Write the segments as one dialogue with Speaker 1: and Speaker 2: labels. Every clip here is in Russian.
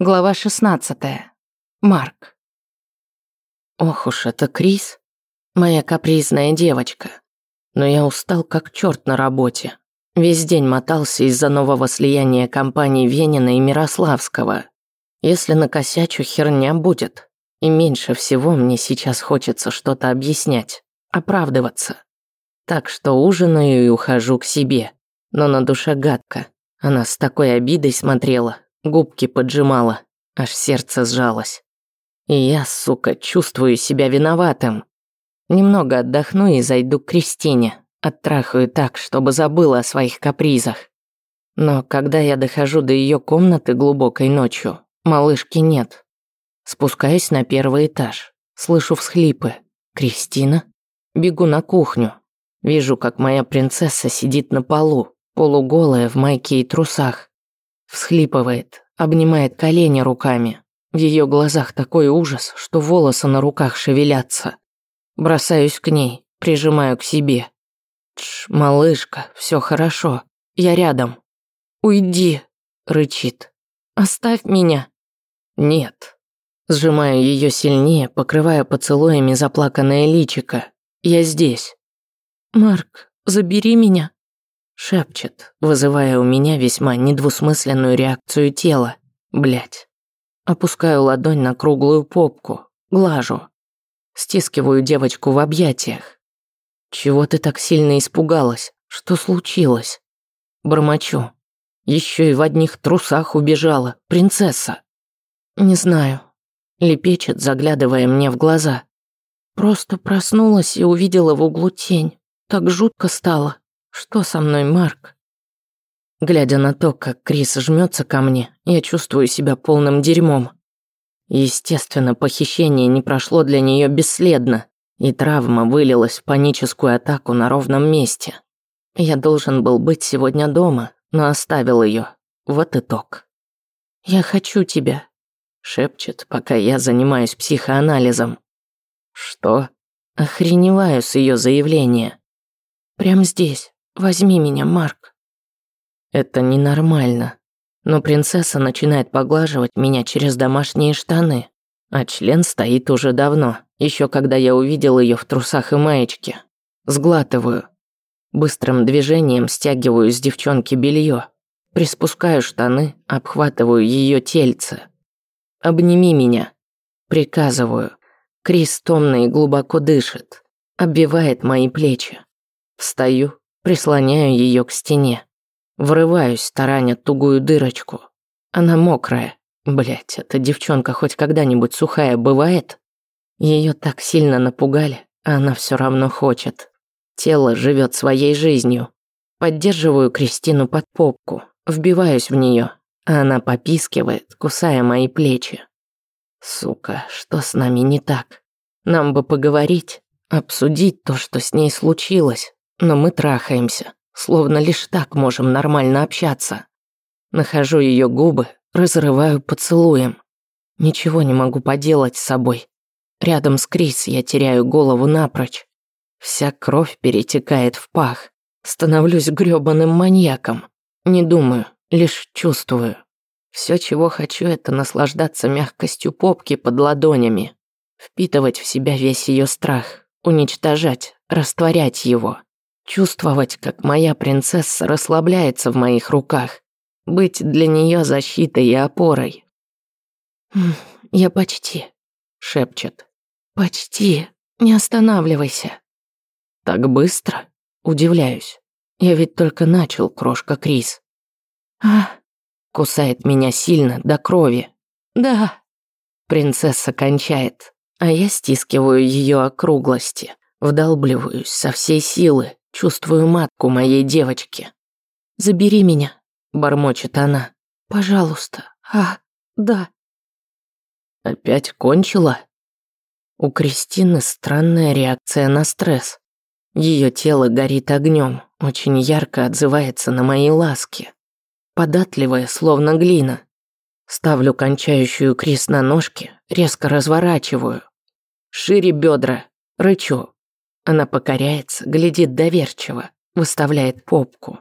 Speaker 1: Глава 16. Марк. Ох уж это Крис, моя капризная девочка. Но я устал как черт на работе. Весь день мотался из-за нового слияния компаний Венина и Мирославского. Если накосячу, херня будет. И меньше всего мне сейчас хочется что-то объяснять, оправдываться. Так что ужинаю и ухожу к себе. Но на душе гадко. Она с такой обидой смотрела, Губки поджимала, аж сердце сжалось. И я, сука, чувствую себя виноватым. Немного отдохну и зайду к Кристине. Оттрахаю так, чтобы забыла о своих капризах. Но когда я дохожу до ее комнаты глубокой ночью, малышки нет. Спускаюсь на первый этаж. Слышу всхлипы. Кристина? Бегу на кухню. Вижу, как моя принцесса сидит на полу, полуголая в майке и трусах. Всхлипывает, обнимает колени руками. В ее глазах такой ужас, что волосы на руках шевелятся. Бросаюсь к ней, прижимаю к себе. Тш, малышка, все хорошо. Я рядом. Уйди, рычит. Оставь меня. Нет. Сжимаю ее сильнее, покрывая поцелуями заплаканное личико. Я здесь. Марк, забери меня. Шепчет, вызывая у меня весьма недвусмысленную реакцию тела. Блять. Опускаю ладонь на круглую попку, глажу. Стискиваю девочку в объятиях. Чего ты так сильно испугалась? Что случилось? Бормочу. Еще и в одних трусах убежала, принцесса. Не знаю. Лепечет, заглядывая мне в глаза. Просто проснулась и увидела в углу тень. Так жутко стало. Что со мной, Марк? Глядя на то, как Крис жмется ко мне, я чувствую себя полным дерьмом. Естественно, похищение не прошло для нее бесследно, и травма вылилась в паническую атаку на ровном месте. Я должен был быть сегодня дома, но оставил ее. Вот итог. «Я хочу тебя», — шепчет, пока я занимаюсь психоанализом. «Что?» Охреневаю с ее заявления. «Прям здесь, Возьми меня, Марк. Это ненормально. Но принцесса начинает поглаживать меня через домашние штаны, а член стоит уже давно, еще когда я увидел ее в трусах и маечке. Сглатываю. Быстрым движением стягиваю с девчонки белье, приспускаю штаны, обхватываю ее тельце. «Обними меня», приказываю. Крис томно и глубоко дышит, обвивает мои плечи. Встаю, Прислоняю ее к стене. Врываюсь, тараня тугую дырочку. Она мокрая. Блять, эта девчонка хоть когда-нибудь сухая бывает? Ее так сильно напугали, а она все равно хочет. Тело живет своей жизнью. Поддерживаю Кристину под попку, вбиваюсь в нее, а она попискивает, кусая мои плечи. Сука, что с нами не так? Нам бы поговорить, обсудить то, что с ней случилось. Но мы трахаемся, словно лишь так можем нормально общаться. Нахожу ее губы, разрываю поцелуем. Ничего не могу поделать с собой. Рядом с Крис я теряю голову напрочь. Вся кровь перетекает в пах. Становлюсь грёбаным маньяком. Не думаю, лишь чувствую. Все, чего хочу, это наслаждаться мягкостью попки под ладонями. Впитывать в себя весь ее страх, уничтожать, растворять его. Чувствовать, как моя принцесса расслабляется в моих руках. Быть для нее защитой и опорой. «Я почти», — шепчет. «Почти. Не останавливайся». «Так быстро?» Удивляюсь. Я ведь только начал, крошка Крис. «А?» Кусает меня сильно, до крови. «Да». Принцесса кончает, а я стискиваю ее округлости, вдалбливаюсь со всей силы, Чувствую матку моей девочки. «Забери меня», — бормочет она. «Пожалуйста. А, да». «Опять кончила?» У Кристины странная реакция на стресс. Ее тело горит огнем, очень ярко отзывается на мои ласки. Податливая, словно глина. Ставлю кончающую Крис на ножки, резко разворачиваю. Шире бедра, рычу, она покоряется, глядит доверчиво, выставляет попку.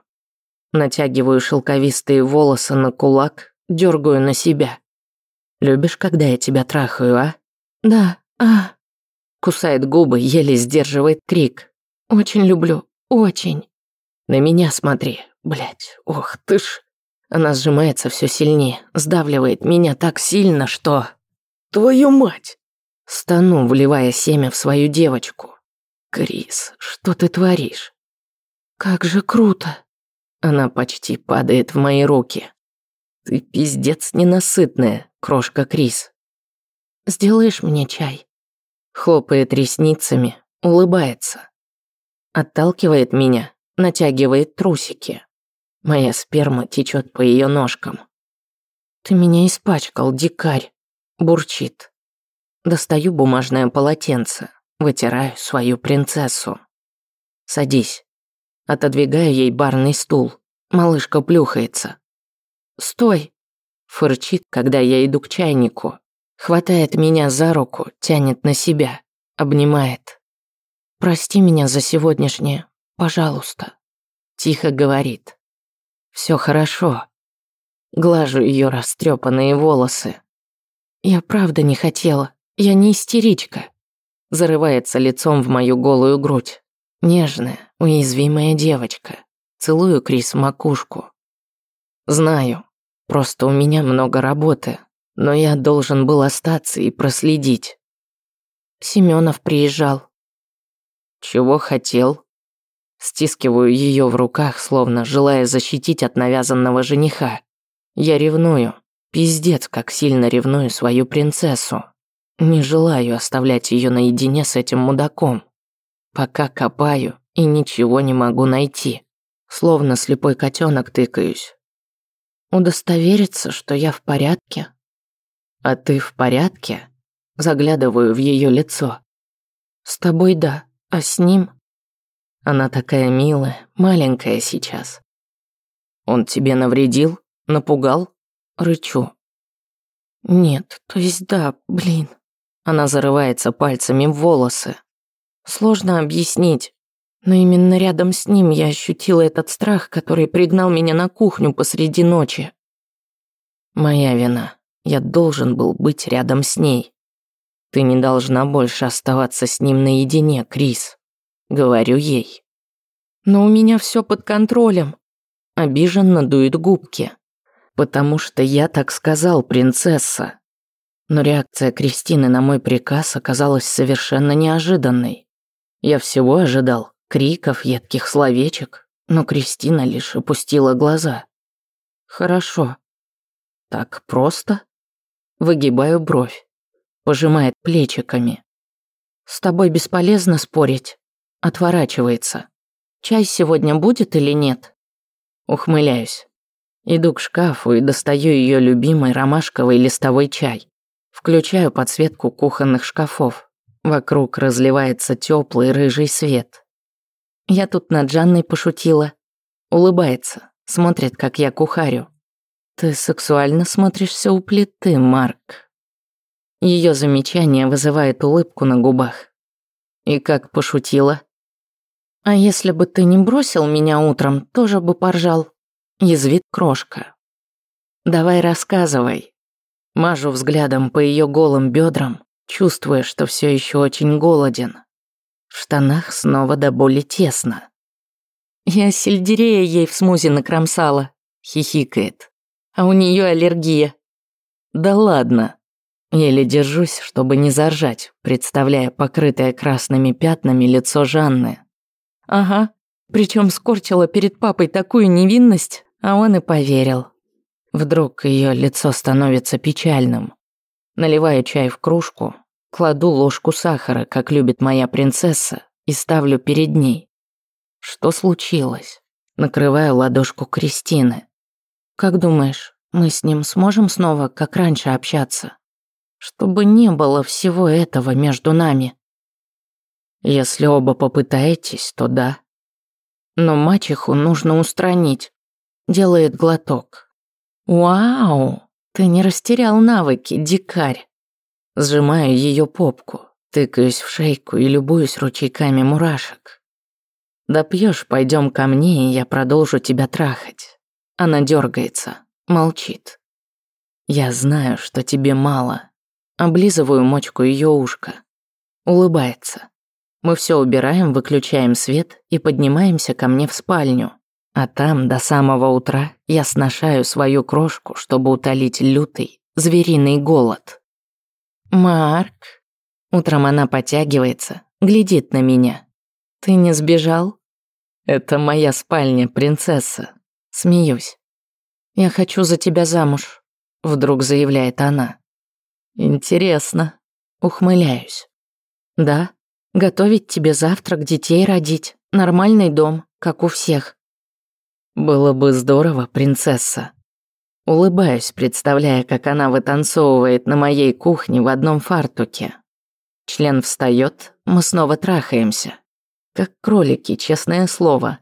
Speaker 1: Натягиваю шелковистые волосы на кулак, дергаю на себя. Любишь, когда я тебя трахаю, а?
Speaker 2: Да, а.
Speaker 1: Кусает губы, еле сдерживает крик.
Speaker 2: Очень люблю, очень.
Speaker 1: На меня смотри, блядь, ох ты ж. Она сжимается все сильнее, сдавливает меня так сильно, что... Твою мать! Стану, вливая семя в свою девочку. Крис, что ты творишь?
Speaker 2: Как же круто.
Speaker 1: Она почти падает в мои руки. Ты пиздец ненасытная, крошка Крис.
Speaker 2: Сделаешь мне чай?
Speaker 1: Хлопает ресницами, улыбается. Отталкивает меня, натягивает трусики. Моя сперма течет по ее ножкам. Ты меня испачкал, дикарь. Бурчит. Достаю бумажное полотенце, вытираю свою принцессу. Садись. Отодвигаю ей барный стул. Малышка плюхается. «Стой!» Фырчит, когда я иду к чайнику. Хватает меня за руку, тянет на себя, обнимает. «Прости меня за сегодняшнее, пожалуйста», – тихо говорит. «Все хорошо». Глажу ее растрепанные волосы. «Я правда не хотела, я не истеричка». Зарывается лицом в мою голую грудь. Нежная, уязвимая девочка. Целую Крис макушку. Знаю, просто у меня много работы, но я должен был остаться и проследить. Семенов приезжал. Чего хотел? Стискиваю ее в руках, словно желая защитить от навязанного жениха. Я ревную. Пиздец, как сильно ревную свою принцессу. Не желаю оставлять ее наедине с этим мудаком. Пока копаю и ничего не могу найти. Словно слепой котенок тыкаюсь.
Speaker 2: Удостовериться, что я в порядке.
Speaker 1: А ты в порядке? Заглядываю в ее лицо.
Speaker 2: С тобой да, а с ним?
Speaker 1: Она такая милая, маленькая сейчас. Он тебе навредил? Напугал? Рычу.
Speaker 2: Нет, то есть да, блин.
Speaker 1: Она зарывается пальцами в волосы.
Speaker 2: Сложно объяснить, но именно рядом с ним я ощутила этот страх, который пригнал меня на кухню посреди ночи.
Speaker 1: Моя вина. Я должен был быть рядом с ней. Ты не должна больше оставаться с ним наедине, Крис. Говорю ей.
Speaker 2: Но у меня все под контролем.
Speaker 1: Обиженно дует губки. Потому что я так сказал, принцесса. Но реакция Кристины на мой приказ оказалась совершенно неожиданной. Я всего ожидал, криков, едких словечек, но Кристина лишь опустила глаза. «Хорошо. Так просто?» Выгибаю бровь. Пожимает плечиками.
Speaker 2: «С тобой бесполезно спорить». Отворачивается. «Чай сегодня будет или нет?»
Speaker 1: Ухмыляюсь. Иду к шкафу и достаю ее любимый ромашковый листовой чай. Включаю подсветку кухонных шкафов. Вокруг разливается теплый рыжий свет. Я тут над Жанной пошутила. Улыбается, смотрит, как я кухарю. Ты сексуально смотришься у плиты, Марк. Ее замечание вызывает улыбку на губах. И как пошутила.
Speaker 2: А если бы ты не бросил меня утром, тоже бы поржал. Язвит крошка.
Speaker 1: Давай рассказывай. Мажу взглядом по ее голым бедрам, чувствуя, что все еще очень голоден. В штанах снова до боли тесно.
Speaker 2: «Я сельдерея ей в смузи накромсала», — хихикает. «А у нее аллергия».
Speaker 1: «Да ладно». Еле держусь, чтобы не заржать, представляя покрытое красными пятнами лицо Жанны.
Speaker 2: «Ага, причем скорчила перед папой такую невинность, а он и поверил».
Speaker 1: Вдруг ее лицо становится печальным. Наливаю чай в кружку, кладу ложку сахара, как любит моя принцесса, и ставлю перед ней. Что случилось? Накрываю ладошку Кристины.
Speaker 2: Как думаешь, мы с ним сможем снова, как раньше, общаться? Чтобы не было всего этого между нами.
Speaker 1: Если оба попытаетесь, то да. Но мачеху нужно устранить. Делает глоток.
Speaker 2: Вау! Ты не растерял навыки, дикарь.
Speaker 1: Сжимаю ее попку, тыкаюсь в шейку и любуюсь ручейками мурашек. Допьешь, пойдем ко мне, и я продолжу тебя трахать. Она дергается, молчит.
Speaker 2: Я знаю, что тебе мало. Облизываю мочку ее ушка. Улыбается. Мы все убираем, выключаем свет и поднимаемся ко мне в спальню. А там до самого утра я сношаю свою крошку, чтобы утолить лютый, звериный голод. «Марк...» Утром она потягивается, глядит на меня. «Ты не сбежал?» «Это моя спальня, принцесса». Смеюсь. «Я хочу за тебя замуж», — вдруг заявляет она. «Интересно». Ухмыляюсь. «Да, готовить тебе завтрак, детей родить, нормальный дом, как у всех. Было бы здорово, принцесса. Улыбаюсь, представляя, как она вытанцовывает на моей кухне в одном фартуке. Член встает, мы снова трахаемся. Как кролики, честное слово.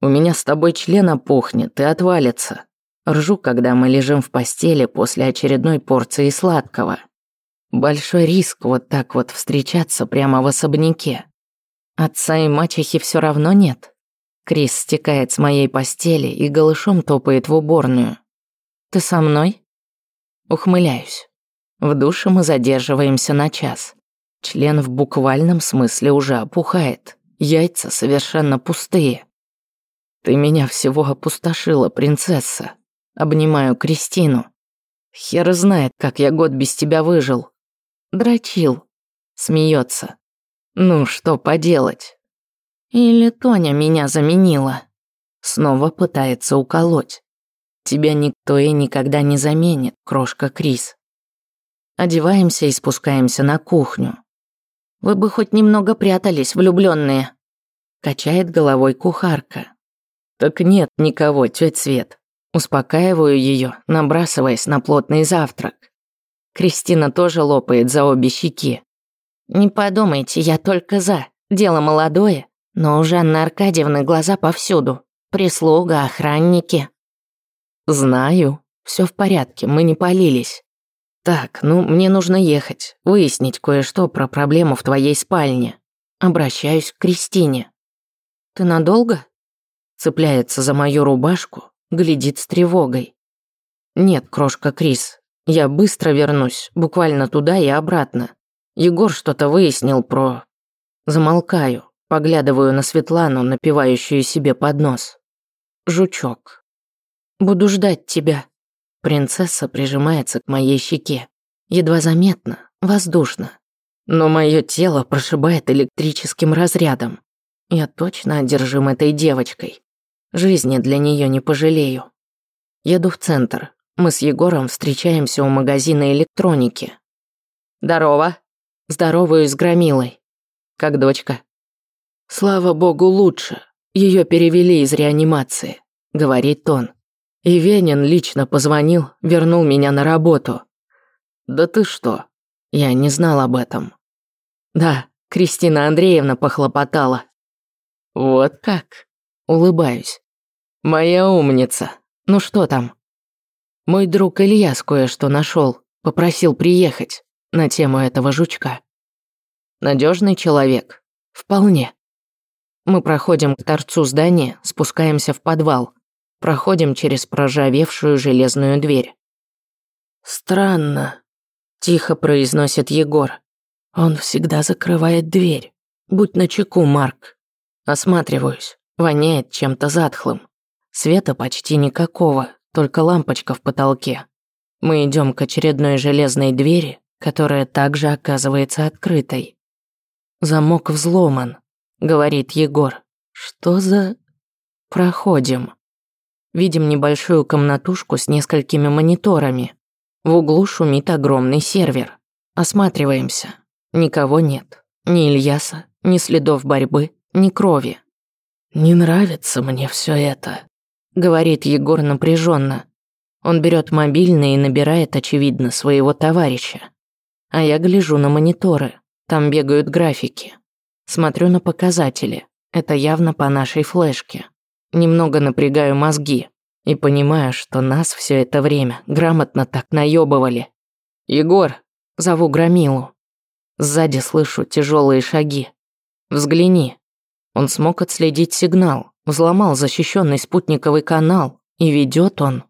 Speaker 2: У меня с тобой член опухнет и отвалится. Ржу, когда мы лежим в постели после очередной порции сладкого. Большой риск вот так вот встречаться прямо в особняке. Отца и мачехи все равно нет. Крис стекает с моей постели и голышом топает в уборную. «Ты со мной?» Ухмыляюсь. В душе мы задерживаемся на час. Член в буквальном смысле уже опухает. Яйца совершенно пустые. «Ты меня всего опустошила, принцесса». Обнимаю Кристину. Хер знает, как я год без тебя выжил. Дрочил. Смеется. Ну, что поделать? Или Тоня меня заменила? Снова пытается уколоть. Тебя никто и никогда не заменит, крошка Крис. Одеваемся и спускаемся на кухню. Вы бы хоть немного прятались, влюбленные. Качает головой кухарка. Так нет никого, тёть Свет. Успокаиваю ее, набрасываясь на плотный завтрак. Кристина тоже лопает за обе щеки. Не подумайте, я только за. Дело молодое, но у Жанны Аркадьевны глаза повсюду. Прислуга, охранники. Знаю. Все в порядке, мы не полились. Так, ну, мне нужно ехать, выяснить кое-что про проблему в твоей спальне. Обращаюсь к Кристине. Ты надолго? Цепляется за мою рубашку, глядит с тревогой. Нет, крошка Крис, я быстро вернусь, буквально туда и обратно. Егор что-то выяснил про... Замолкаю. Поглядываю на Светлану, напивающую себе под нос. Жучок. Буду ждать тебя. Принцесса прижимается к моей щеке. Едва заметно, воздушно. Но мое тело прошибает электрическим разрядом. Я точно одержим этой девочкой. Жизни для нее не пожалею. Еду в центр. Мы с Егором встречаемся у магазина электроники. «Здорово!» Здороваюсь с Громилой. «Как дочка?» «Слава богу, лучше. Ее перевели из реанимации», — говорит он. И Венин лично позвонил, вернул меня на работу. «Да ты что?» Я не знал об этом. «Да, Кристина Андреевна похлопотала». «Вот как?» Улыбаюсь. «Моя умница. Ну что там?» Мой друг Ильяс кое-что нашел, попросил приехать на тему этого жучка. Надежный человек. Вполне. Мы проходим к торцу здания, спускаемся в подвал. Проходим через проржавевшую железную дверь. «Странно», – тихо произносит Егор. «Он всегда закрывает дверь. Будь начеку, Марк». Осматриваюсь. Воняет чем-то затхлым. Света почти никакого, только лампочка в потолке. Мы идем к очередной железной двери, которая также оказывается открытой. Замок взломан говорит Егор. Что за... Проходим. Видим небольшую комнатушку с несколькими мониторами. В углу шумит огромный сервер. Осматриваемся. Никого нет. Ни Ильяса, ни следов борьбы, ни крови. «Не нравится мне все это», — говорит Егор напряженно. Он берет мобильный и набирает, очевидно, своего товарища. А я гляжу на мониторы. Там бегают графики. Смотрю на показатели. Это явно по нашей флешке. Немного напрягаю мозги и понимаю, что нас все это время грамотно так наебывали. «Егор!» – зову Громилу. Сзади слышу тяжелые шаги. «Взгляни». Он смог отследить сигнал, взломал защищенный спутниковый канал, и ведет он.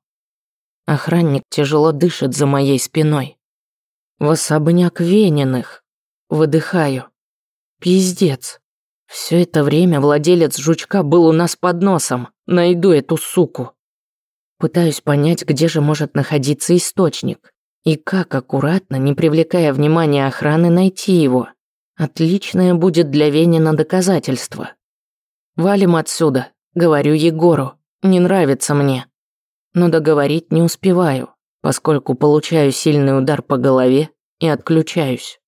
Speaker 1: Охранник тяжело дышит за моей спиной. В особняк Вениных. Выдыхаю. Пиздец. Все это время владелец жучка был у нас под носом. Найду эту суку. Пытаюсь понять, где же может находиться источник. И как аккуратно, не привлекая внимания охраны, найти его. Отличное будет для Венина доказательство. «Валим отсюда», — говорю Егору. «Не нравится мне». Но договорить не успеваю, поскольку получаю сильный удар по голове и отключаюсь.